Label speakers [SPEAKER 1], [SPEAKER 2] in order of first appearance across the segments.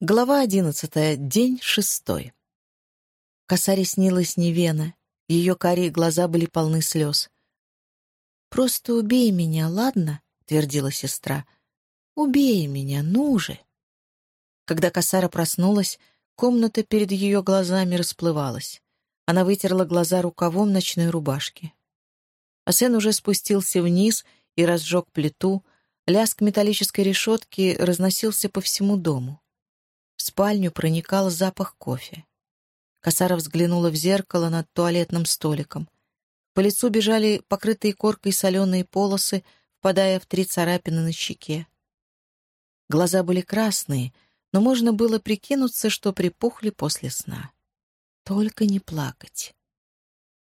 [SPEAKER 1] Глава одиннадцатая. День шестой. Косаре снилась Невена. Ее карие глаза были полны слез. «Просто убей меня, ладно?» — твердила сестра. «Убей меня, ну же!» Когда Косара проснулась, комната перед ее глазами расплывалась. Она вытерла глаза рукавом ночной рубашки. Асен уже спустился вниз и разжег плиту. Лязг металлической решетки разносился по всему дому. Спальню проникал запах кофе. Косара взглянула в зеркало над туалетным столиком. По лицу бежали покрытые коркой соленые полосы, впадая в три царапины на щеке. Глаза были красные, но можно было прикинуться, что припухли после сна. Только не плакать.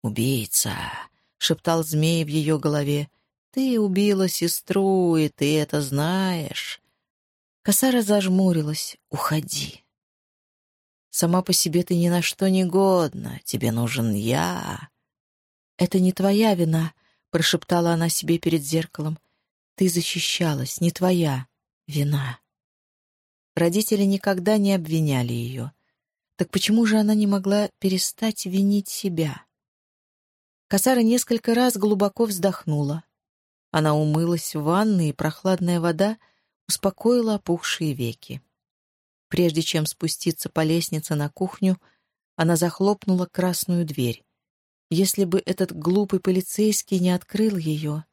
[SPEAKER 1] «Убийца!» — шептал змей в ее голове. «Ты убила сестру, и ты это знаешь. Косара зажмурилась. «Уходи. Сама по себе ты ни на что не годна. Тебе нужен я». «Это не твоя вина», — прошептала она себе перед зеркалом. «Ты защищалась, не твоя вина». Родители никогда не обвиняли ее. Так почему же она не могла перестать винить себя? Косара несколько раз глубоко вздохнула. Она умылась в ванной, и прохладная вода успокоила опухшие веки. Прежде чем спуститься по лестнице на кухню, она захлопнула красную дверь. Если бы этот глупый полицейский не открыл ее...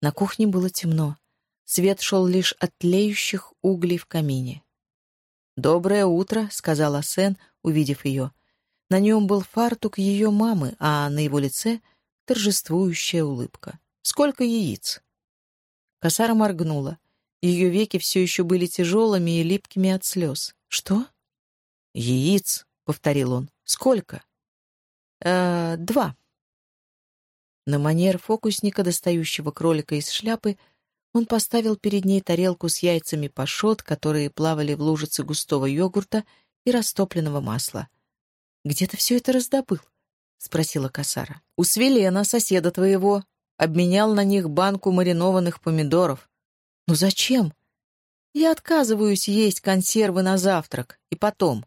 [SPEAKER 1] На кухне было темно. Свет шел лишь от тлеющих углей в камине. «Доброе утро», — сказала Сен, увидев ее. На нем был фартук ее мамы, а на его лице — торжествующая улыбка. «Сколько яиц?» Косара моргнула. Ее веки все еще были тяжелыми и липкими от слез. «Что?» «Яиц», — повторил он. «Сколько?» «Э, «Два». На манер фокусника, достающего кролика из шляпы, он поставил перед ней тарелку с яйцами пашот, которые плавали в лужице густого йогурта и растопленного масла. «Где ты все это раздобыл?» — спросила Касара. «У Свелена, соседа твоего. Обменял на них банку маринованных помидоров. «Ну зачем?» «Я отказываюсь есть консервы на завтрак. И потом...»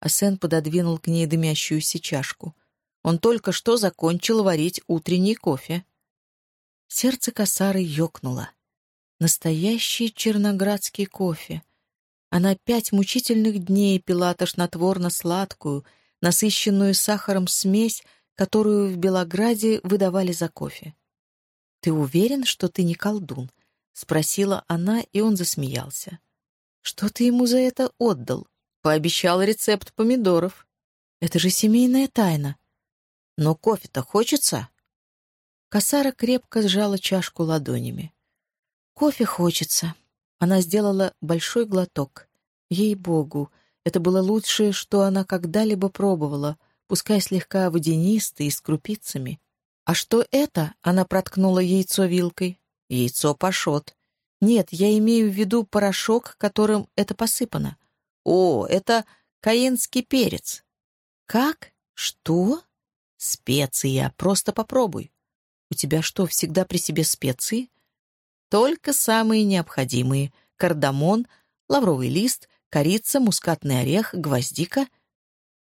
[SPEAKER 1] Асен пододвинул к ней дымящуюся чашку. Он только что закончил варить утренний кофе. Сердце косары ёкнуло. Настоящий черноградский кофе. Она пять мучительных дней пила тошнотворно-сладкую, насыщенную сахаром смесь, которую в Белограде выдавали за кофе. «Ты уверен, что ты не колдун?» — спросила она, и он засмеялся. «Что ты ему за это отдал?» «Пообещал рецепт помидоров». «Это же семейная тайна». «Но кофе-то хочется?» Косара крепко сжала чашку ладонями. «Кофе хочется». Она сделала большой глоток. Ей-богу, это было лучшее, что она когда-либо пробовала, пускай слегка водянистый и с крупицами. «А что это?» — она проткнула яйцо вилкой. Яйцо пашот. Нет, я имею в виду порошок, которым это посыпано. О, это каенский перец. Как? Что? Специя. Просто попробуй. У тебя что, всегда при себе специи? Только самые необходимые. Кардамон, лавровый лист, корица, мускатный орех, гвоздика.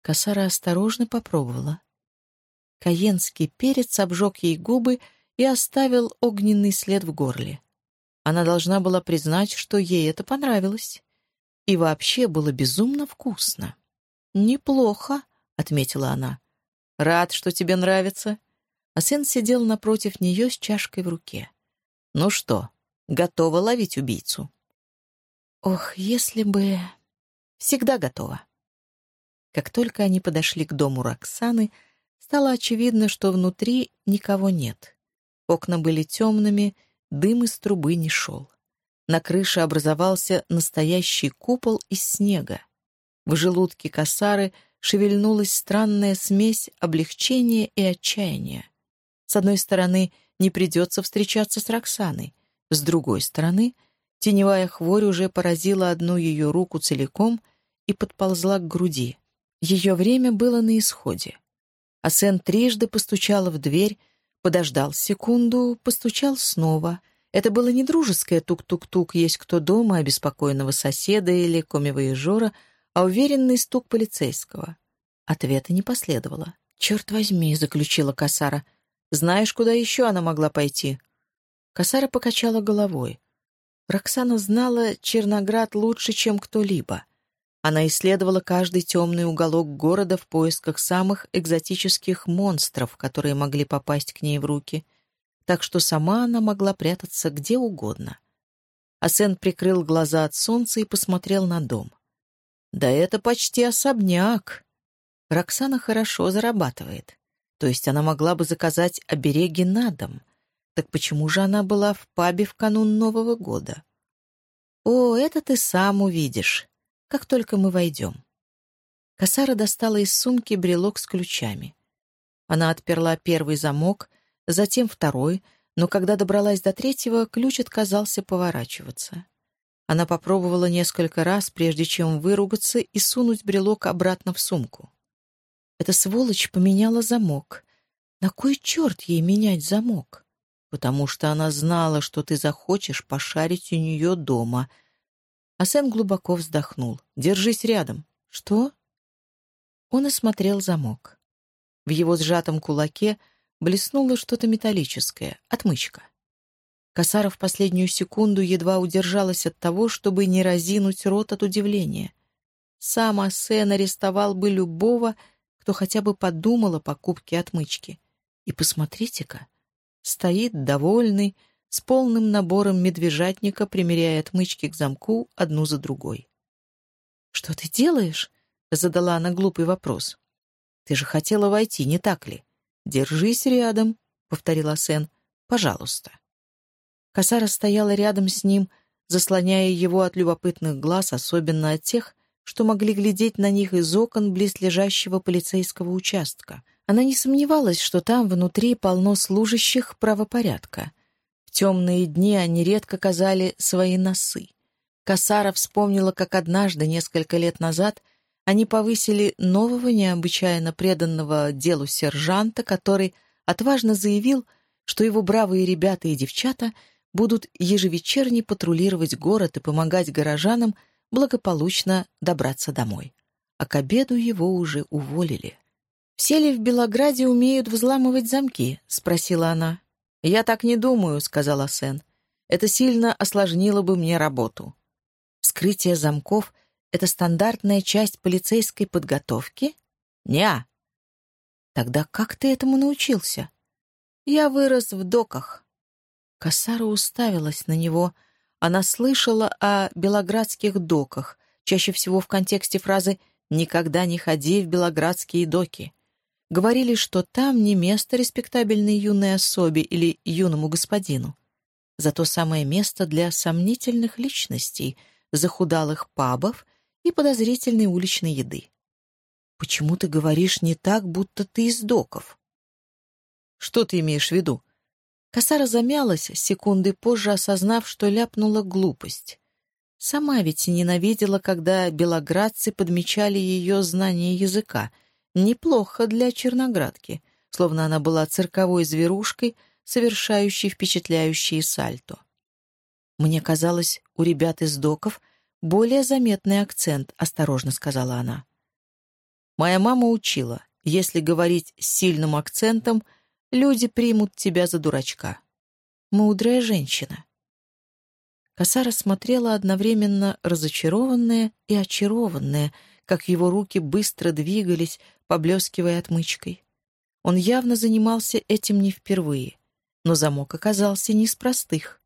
[SPEAKER 1] Косара осторожно попробовала. Каенский перец обжег ей губы и оставил огненный след в горле. Она должна была признать, что ей это понравилось. И вообще было безумно вкусно. «Неплохо», — отметила она. «Рад, что тебе нравится». А сын сидел напротив нее с чашкой в руке. «Ну что, готова ловить убийцу?» «Ох, если бы...» «Всегда готова». Как только они подошли к дому Роксаны, стало очевидно, что внутри никого нет. Окна были темными, дым из трубы не шел. На крыше образовался настоящий купол из снега. В желудке косары шевельнулась странная смесь облегчения и отчаяния. С одной стороны, не придется встречаться с Роксаной. С другой стороны, теневая хворь уже поразила одну ее руку целиком и подползла к груди. Ее время было на исходе. Асен трижды постучала в дверь, Подождал секунду, постучал снова. Это было не дружеское тук-тук-тук, есть кто дома, обеспокоенного соседа или комивояжера, а уверенный стук полицейского. Ответа не последовало. «Черт возьми», — заключила Касара. «Знаешь, куда еще она могла пойти?» Касара покачала головой. Роксана знала Черноград лучше, чем кто-либо. Она исследовала каждый темный уголок города в поисках самых экзотических монстров, которые могли попасть к ней в руки, так что сама она могла прятаться где угодно. Асен прикрыл глаза от солнца и посмотрел на дом. «Да это почти особняк!» Роксана хорошо зарабатывает. То есть она могла бы заказать обереги на дом. Так почему же она была в пабе в канун Нового года? «О, это ты сам увидишь, как только мы войдем». Косара достала из сумки брелок с ключами. Она отперла первый замок, затем второй, но когда добралась до третьего, ключ отказался поворачиваться. Она попробовала несколько раз, прежде чем выругаться и сунуть брелок обратно в сумку. Эта сволочь поменяла замок. На кой черт ей менять замок? Потому что она знала, что ты захочешь пошарить у нее дома. А Сен глубоко вздохнул. «Держись рядом». «Что?» Он осмотрел замок. В его сжатом кулаке блеснуло что-то металлическое, отмычка. Косара в последнюю секунду едва удержалась от того, чтобы не разинуть рот от удивления. Сам Асен арестовал бы любого, кто хотя бы подумал о покупке отмычки. И посмотрите-ка, стоит довольный, с полным набором медвежатника, примеряя отмычки к замку одну за другой. «Что ты делаешь?» — задала она глупый вопрос. «Ты же хотела войти, не так ли? Держись рядом», — повторила Сен. «Пожалуйста». Косара стояла рядом с ним, заслоняя его от любопытных глаз, особенно от тех, что могли глядеть на них из окон близлежащего полицейского участка. Она не сомневалась, что там внутри полно служащих правопорядка. Темные дни они редко казали свои носы. Касара вспомнила, как однажды, несколько лет назад, они повысили нового, необычайно преданного делу сержанта, который отважно заявил, что его бравые ребята и девчата будут ежевечерне патрулировать город и помогать горожанам благополучно добраться домой. А к обеду его уже уволили. «Все ли в Белограде умеют взламывать замки?» — спросила она. «Я так не думаю», — сказала Сен. «Это сильно осложнило бы мне работу». «Вскрытие замков — это стандартная часть полицейской подготовки?» «Не-а». «Тогда как ты этому научился?» «Я вырос в доках». Косара уставилась на него — она слышала о белоградских доках, чаще всего в контексте фразы «никогда не ходи в белоградские доки». Говорили, что там не место респектабельной юной особе или юному господину. Зато самое место для сомнительных личностей, захудалых пабов и подозрительной уличной еды. «Почему ты говоришь не так, будто ты из доков?» «Что ты имеешь в виду?» Косара замялась, секунды позже осознав, что ляпнула глупость. Сама ведь ненавидела, когда белоградцы подмечали ее знание языка. Неплохо для черноградки, словно она была цирковой зверушкой, совершающей впечатляющие сальто. «Мне казалось, у ребят из доков более заметный акцент», — осторожно сказала она. «Моя мама учила, если говорить с сильным акцентом — люди примут тебя за дурачка. Мудрая женщина. Косара смотрела одновременно разочарованная и очарованная, как его руки быстро двигались, поблескивая отмычкой. Он явно занимался этим не впервые, но замок оказался не из простых.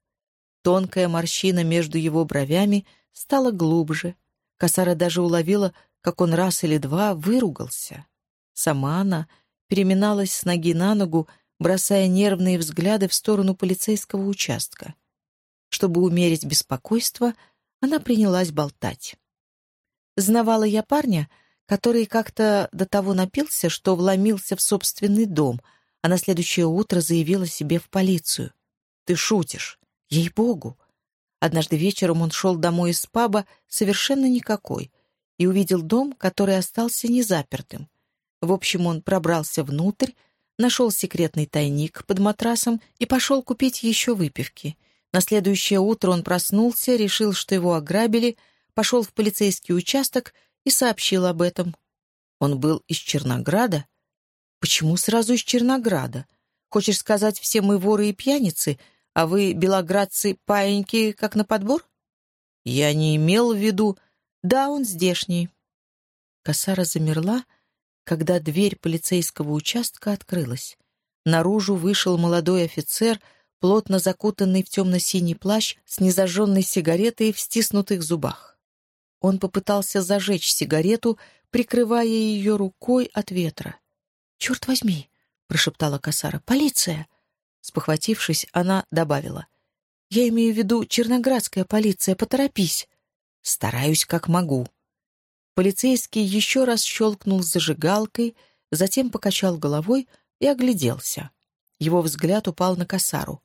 [SPEAKER 1] Тонкая морщина между его бровями стала глубже. Косара даже уловила, как он раз или два выругался. Сама она переминалась с ноги на ногу, бросая нервные взгляды в сторону полицейского участка. Чтобы умерить беспокойство, она принялась болтать. Знавала я парня, который как-то до того напился, что вломился в собственный дом, а на следующее утро заявил о себе в полицию. «Ты шутишь? Ей-богу!» Однажды вечером он шел домой из паба совершенно никакой и увидел дом, который остался незапертым. В общем, он пробрался внутрь, нашел секретный тайник под матрасом и пошел купить еще выпивки. На следующее утро он проснулся, решил, что его ограбили, пошел в полицейский участок и сообщил об этом. Он был из Чернограда? Почему сразу из Чернограда? Хочешь сказать, все мы воры и пьяницы, а вы, белоградцы, паиньки, как на подбор? Я не имел в виду... Да, он здешний. Косара замерла, когда дверь полицейского участка открылась. Наружу вышел молодой офицер, плотно закутанный в темно-синий плащ с незажженной сигаретой в стиснутых зубах. Он попытался зажечь сигарету, прикрывая ее рукой от ветра. «Черт возьми!» — прошептала Касара. «Полиция!» Спохватившись, она добавила. «Я имею в виду черноградская полиция. Поторопись!» «Стараюсь, как могу», Полицейский еще раз щелкнул зажигалкой, затем покачал головой и огляделся. Его взгляд упал на косару.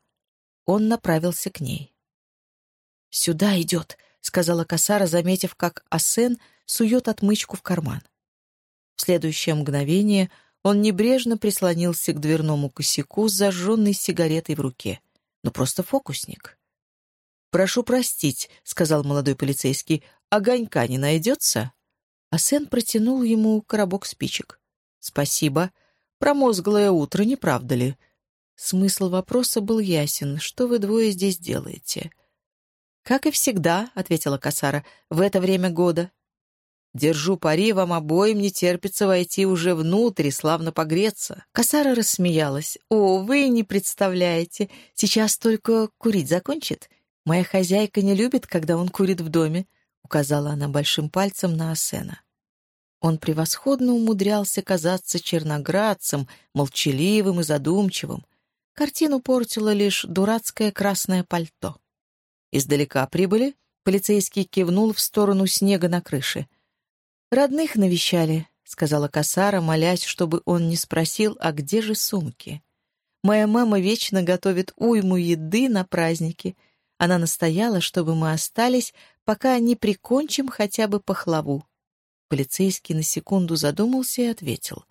[SPEAKER 1] Он направился к ней. «Сюда идет», — сказала косара, заметив, как Асен сует отмычку в карман. В следующее мгновение он небрежно прислонился к дверному косяку с зажженной сигаретой в руке. Ну, просто фокусник. «Прошу простить», — сказал молодой полицейский, — «огонька не найдется?» а Сен протянул ему коробок спичек. «Спасибо. Промозглое утро, не правда ли?» Смысл вопроса был ясен. «Что вы двое здесь делаете?» «Как и всегда», — ответила Касара, — «в это время года». «Держу пари, вам обоим не терпится войти уже внутрь и славно погреться». Касара рассмеялась. «О, вы не представляете. Сейчас только курить закончит. Моя хозяйка не любит, когда он курит в доме. — указала она большим пальцем на Асена. Он превосходно умудрялся казаться черноградцем, молчаливым и задумчивым. Картину портило лишь дурацкое красное пальто. Издалека прибыли, полицейский кивнул в сторону снега на крыше. «Родных навещали», — сказала Касара, молясь, чтобы он не спросил, а где же сумки. «Моя мама вечно готовит уйму еды на праздники. Она настояла, чтобы мы остались, пока не прикончим хотя бы пахлаву. Полицейский на секунду задумался и ответил.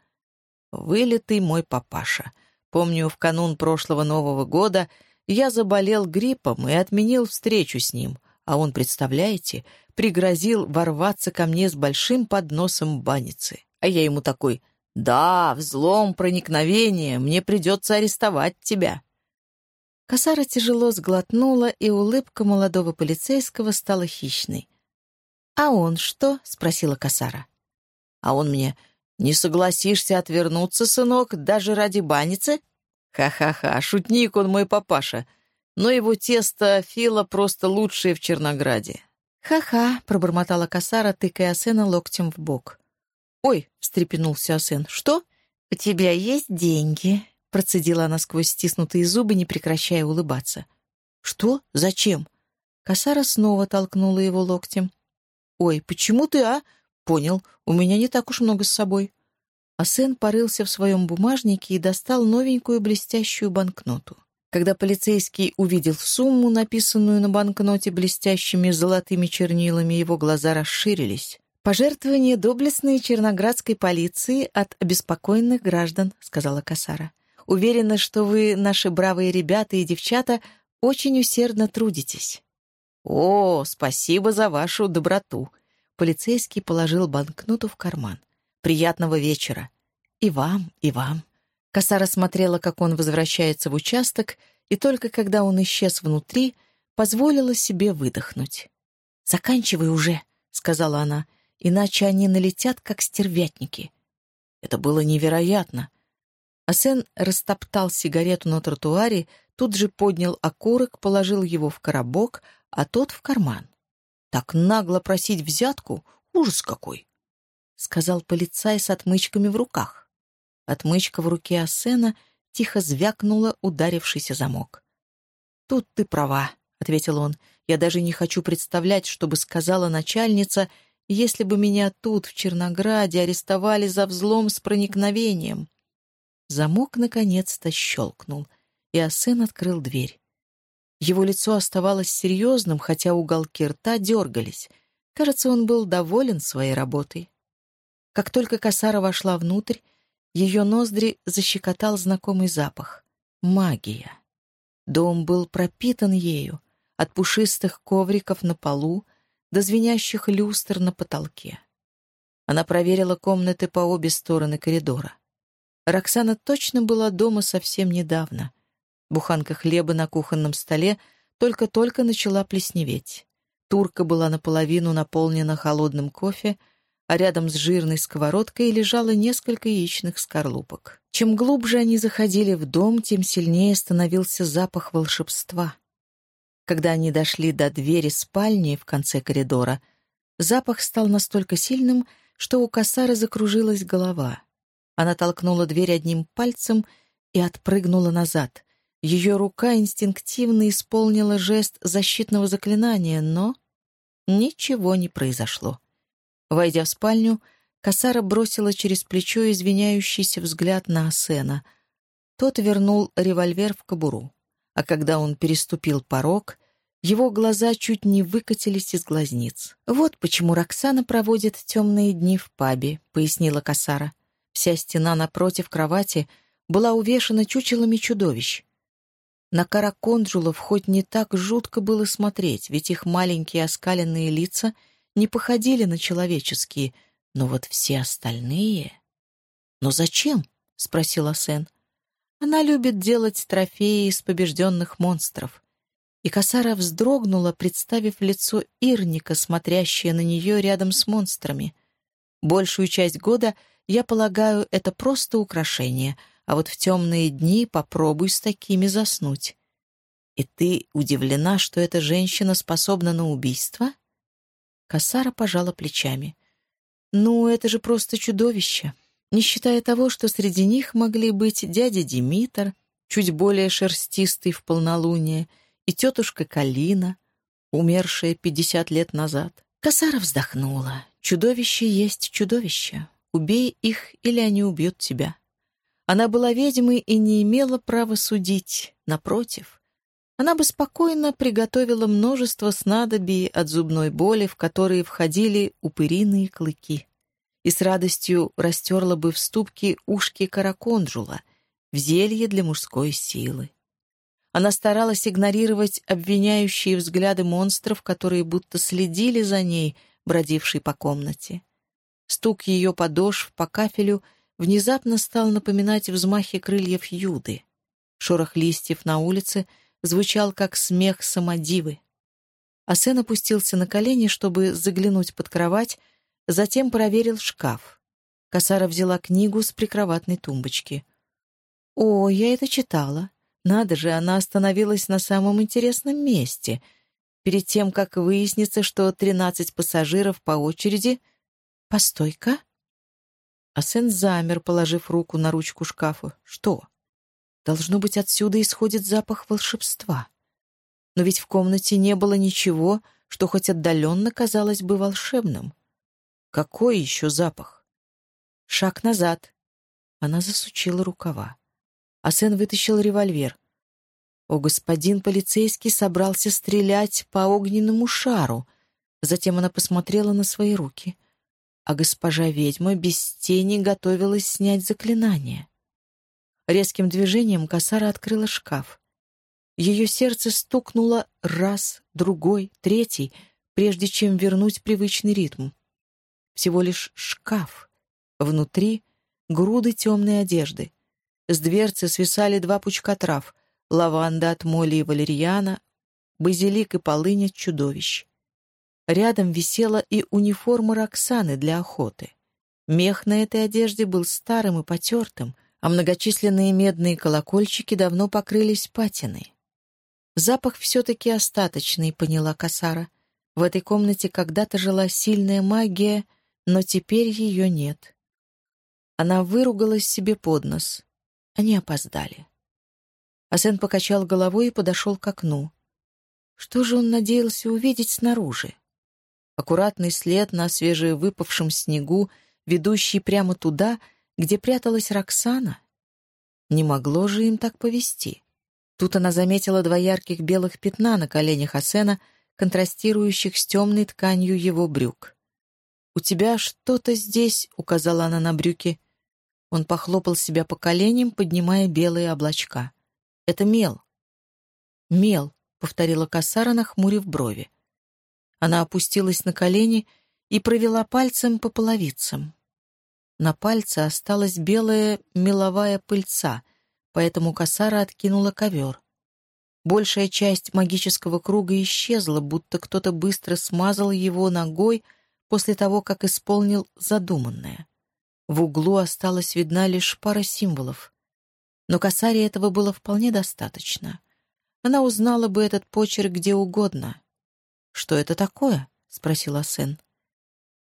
[SPEAKER 1] «Вылитый мой папаша. Помню, в канун прошлого Нового года я заболел гриппом и отменил встречу с ним, а он, представляете, пригрозил ворваться ко мне с большим подносом баницы. А я ему такой «Да, взлом, проникновение, мне придется арестовать тебя». Косара тяжело сглотнула, и улыбка молодого полицейского стала хищной. «А он что?» — спросила Косара. «А он мне, не согласишься отвернуться, сынок, даже ради баницы?» «Ха-ха-ха, шутник он мой папаша, но его тесто Фила просто лучшее в Чернограде». «Ха-ха», — пробормотала Косара, тыкая Асена локтем в бок. «Ой», — встрепенулся Асен, — «что? У тебя есть деньги?» Процедила она сквозь стиснутые зубы, не прекращая улыбаться. «Что? Зачем?» Косара снова толкнула его локтем. «Ой, почему ты, а?» «Понял, у меня не так уж много с собой». А сын порылся в своем бумажнике и достал новенькую блестящую банкноту. Когда полицейский увидел сумму, написанную на банкноте блестящими золотыми чернилами, его глаза расширились. «Пожертвование доблестной черноградской полиции от обеспокоенных граждан», — сказала Касара. Уверена, что вы, наши бравые ребята и девчата, очень усердно трудитесь». «О, спасибо за вашу доброту!» Полицейский положил банкноту в карман. «Приятного вечера!» «И вам, и вам!» Косара смотрела, как он возвращается в участок, и только когда он исчез внутри, позволила себе выдохнуть. «Заканчивай уже», — сказала она, — «иначе они налетят, как стервятники». Это было невероятно. Асен растоптал сигарету на тротуаре, тут же поднял окурок, положил его в коробок, а тот в карман. Так нагло просить взятку? Ужас какой! Сказал полицай с отмычками в руках. Отмычка в руке Асена тихо звякнула ударившийся замок. «Тут ты права», — ответил он. «Я даже не хочу представлять, что бы сказала начальница, если бы меня тут, в Чернограде, арестовали за взлом с проникновением. Замок наконец-то щелкнул, и Асен открыл дверь. Его лицо оставалось серьезным, хотя уголки рта дергались. Кажется, он был доволен своей работой. Как только Касара вошла внутрь, ее ноздри защекотал знакомый запах — магия. Дом был пропитан ею. от пушистых ковриков на полу до звенящих люстр на потолке. Она проверила комнаты по обе стороны коридора. Роксана точно была дома совсем недавно. Буханка хлеба на кухонном столе только-только начала плесневеть. Турка была наполовину наполнена холодным кофе, а рядом с жирной сковородкой лежало несколько яичных скорлупок. Чем глубже они заходили в дом, тем сильнее становился запах волшебства. Когда они дошли до двери спальни в конце коридора, запах стал настолько сильным, что у Касары закружилась голова. Она толкнула дверь одним пальцем и отпрыгнула назад. Ее рука инстинктивно исполнила жест защитного заклинания, но ничего не произошло. Войдя в спальню, Касара бросила через плечо извиняющийся взгляд на Асена. Тот вернул револьвер в кобуру. А когда он переступил порог, его глаза чуть не выкатились из глазниц. «Вот почему Роксана проводит темные дни в пабе», — пояснила Касара. Вся стена напротив кровати была увешана чучелами чудовищ. На караконджулов хоть не так жутко было смотреть, ведь их маленькие оскаленные лица не походили на человеческие, но вот все остальные... «Но зачем?» — спросила Сен. «Она любит делать трофеи из побежденных монстров». И Касара вздрогнула, представив лицо Ирника, смотрящее на нее рядом с монстрами. Большую часть года, я полагаю, это просто украшение, а вот в темные дни попробуй с такими заснуть. И ты удивлена, что эта женщина способна на убийство? Касара пожала плечами. Ну, это же просто чудовище. Не считая того, что среди них могли быть дядя Димитр, чуть более шерстистый в полнолуние, и тетушка Калина, умершая пятьдесят лет назад. Косара вздохнула. Чудовище есть чудовище. Убей их, или они убьют тебя. Она была ведьмой и не имела права судить. Напротив, она бы спокойно приготовила множество снадобий от зубной боли, в которые входили упыриные клыки, и с радостью растерла бы в ступке ушки караконджула, в зелье для мужской силы. Она старалась игнорировать обвиняющие взгляды монстров, которые будто следили за ней, бродившей по комнате. Стук ее подошв по кафелю внезапно стал напоминать взмахи крыльев Юды. Шорох листьев на улице звучал, как смех самодивы. Асен опустился на колени, чтобы заглянуть под кровать, затем проверил шкаф. Косара взяла книгу с прикроватной тумбочки. «О, я это читала. Надо же, она остановилась на самом интересном месте. Перед тем, как выяснится, что тринадцать пассажиров по очереди... Постой-ка. Асен замер, положив руку на ручку шкафа. Что? Должно быть, отсюда исходит запах волшебства. Но ведь в комнате не было ничего, что хоть отдаленно казалось бы волшебным. Какой еще запах? Шаг назад. Она засучила рукава. Асен вытащил револьвер. О, господин полицейский собрался стрелять по огненному шару. Затем она посмотрела на свои руки. А госпожа ведьма без тени готовилась снять заклинание. Резким движением Касара открыла шкаф. Ее сердце стукнуло раз, другой, третий, прежде чем вернуть привычный ритм. Всего лишь шкаф. Внутри — груды темной одежды. С дверцы свисали два пучка трав — лаванда от моли и валерьяна, базилик и полынь от чудовищ. Рядом висела и униформа Роксаны для охоты. Мех на этой одежде был старым и потертым, а многочисленные медные колокольчики давно покрылись патиной. Запах все-таки остаточный, поняла Касара. В этой комнате когда-то жила сильная магия, но теперь ее нет. Она выругалась себе под нос. Они опоздали. Асен покачал головой и подошел к окну. Что же он надеялся увидеть снаружи? Аккуратный след на свежевыпавшем снегу, ведущий прямо туда, где пряталась Роксана? Не могло же им так повести. Тут она заметила два ярких белых пятна на коленях Асена, контрастирующих с темной тканью его брюк. «У тебя что-то здесь», — указала она на брюки, — он похлопал себя по коленям, поднимая белые облачка. «Это мел». «Мел», повторила Кассара, нахмурив брови. Она опустилась на колени и провела пальцем по половицам. На пальце осталась белая меловая пыльца, поэтому Кассара откинула ковер. Большая часть магического круга исчезла, будто кто-то быстро смазал его ногой после того, как исполнил задуманное. В углу осталась видна лишь пара символов. Но Касаре этого было вполне достаточно. Она узнала бы этот почерк где угодно. «Что это такое?» — спросила Сен.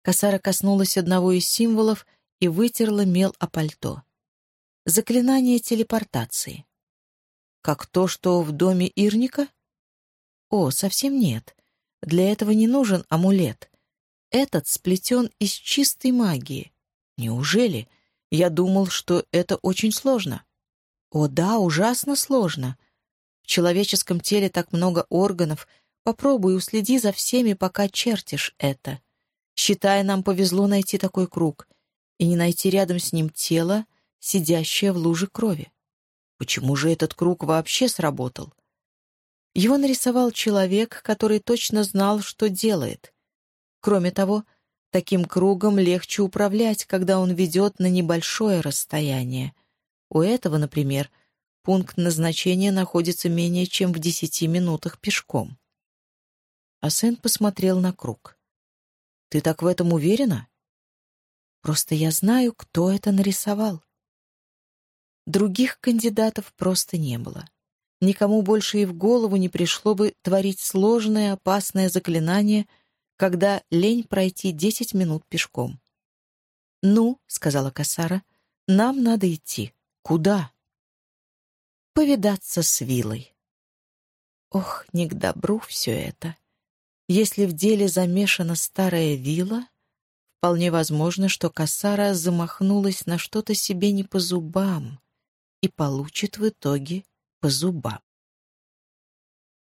[SPEAKER 1] Касара коснулась одного из символов и вытерла мел о пальто. Заклинание телепортации. Как то, что в доме Ирника? О, совсем нет. Для этого не нужен амулет. Этот сплетен из чистой магии. Неужели? Я думал, что это очень сложно. О да, ужасно сложно. В человеческом теле так много органов. Попробуй уследи за всеми, пока чертишь это. Считай, нам повезло найти такой круг и не найти рядом с ним тело, сидящее в луже крови. Почему же этот круг вообще сработал? Его нарисовал человек, который точно знал, что делает. Кроме того, таким кругом легче управлять, когда он ведет на небольшое расстояние. У этого, например, пункт назначения находится менее чем в десяти минутах пешком. Асен посмотрел на круг. «Ты так в этом уверена?» «Просто я знаю, кто это нарисовал». Других кандидатов просто не было. Никому больше и в голову не пришло бы творить сложное, опасное заклинание, когда лень пройти десять минут пешком. «Ну», — сказала Касара, — «нам надо идти. Куда?» «Повидаться с Вилой». Ох, не к добру все это. Если в деле замешана старая вилла, вполне возможно, что Касара замахнулась на что-то себе не по зубам, и получит в итоге по зубам.